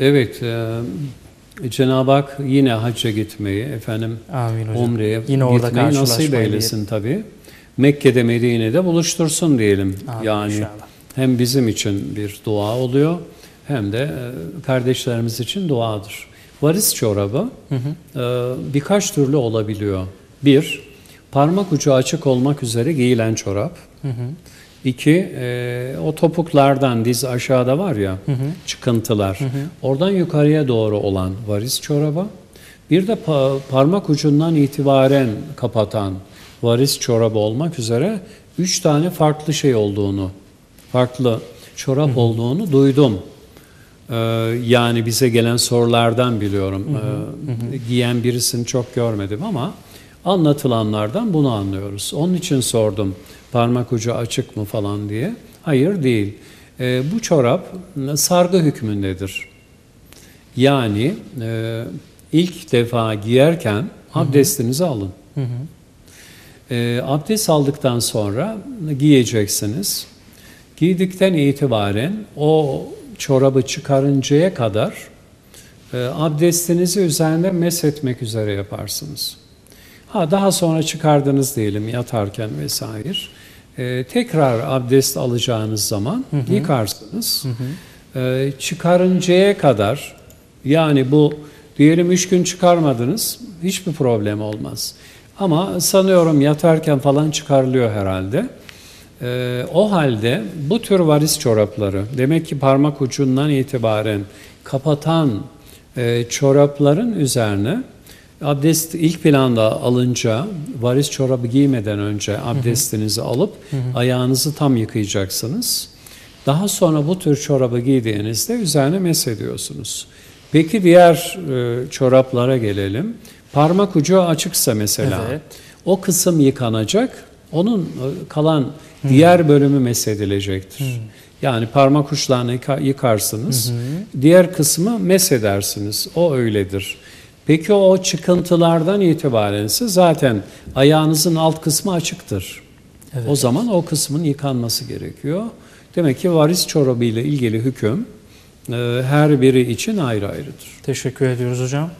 Evet, e, Cenab-ı Hak yine hacca gitmeyi, efendim Amin hocam. Umre'ye Yine orada gitmeyi nasip eylesin tabii. Mekke'de, Medine'de buluştursun diyelim. Amin yani inşallah. hem bizim için bir dua oluyor hem de e, kardeşlerimiz için duadır. Varis çorabı Hı hı. e, birkaç türlü olabiliyor. Bir, parmak ucu açık olmak üzere giyilen çorap. Hı hı. İki, e, o topuklardan diz aşağıda var ya Hı hı. çıkıntılar. Oradan yukarıya doğru olan varis çorabı. Bir de pa- parmak ucundan itibaren kapatan varis çorabı olmak üzere üç tane farklı şey olduğunu, farklı çorap olduğunu duydum. Ee, yani bize gelen sorulardan biliyorum. Ee, giyen birisini çok görmedim ama anlatılanlardan bunu anlıyoruz. Onun için sordum parmak ucu açık mı falan diye. Hayır değil. Ee, bu çorap sargı hükmündedir. Yani e, ilk defa giyerken abdestinizi alın. Hı hı. E, abdest aldıktan sonra giyeceksiniz. Giydikten itibaren o çorabı çıkarıncaya kadar e, abdestinizi üzerinde meshetmek üzere yaparsınız. Ha daha sonra çıkardınız diyelim yatarken vesaire. E, tekrar abdest alacağınız zaman yıkarsınız. E, çıkarıncaya kadar yani bu diyelim üç gün çıkarmadınız hiçbir problem olmaz. Ama sanıyorum yatarken falan çıkarılıyor herhalde. Ee, o halde bu tür varis çorapları demek ki parmak ucundan itibaren kapatan e, çorapların üzerine abdest ilk planda alınca varis çorabı giymeden önce abdestinizi alıp ayağınızı tam yıkayacaksınız. Daha sonra bu tür çorabı giydiğinizde üzerine mesediyorsunuz. Peki diğer e, çoraplara gelelim. Parmak ucu açıksa mesela Evet. o kısım yıkanacak. Onun e, kalan diğer bölümü mesedilecektir. Yani parmak uçlarını yıka- yıkarsınız. Diğer kısmı mesedersiniz. O öyledir. Peki o çıkıntılardan itibaren ise zaten ayağınızın alt kısmı açıktır. O zaman o kısmın yıkanması gerekiyor. Demek ki varis çorabı ile ilgili hüküm e, her biri için ayrı ayrıdır. Teşekkür ediyoruz hocam.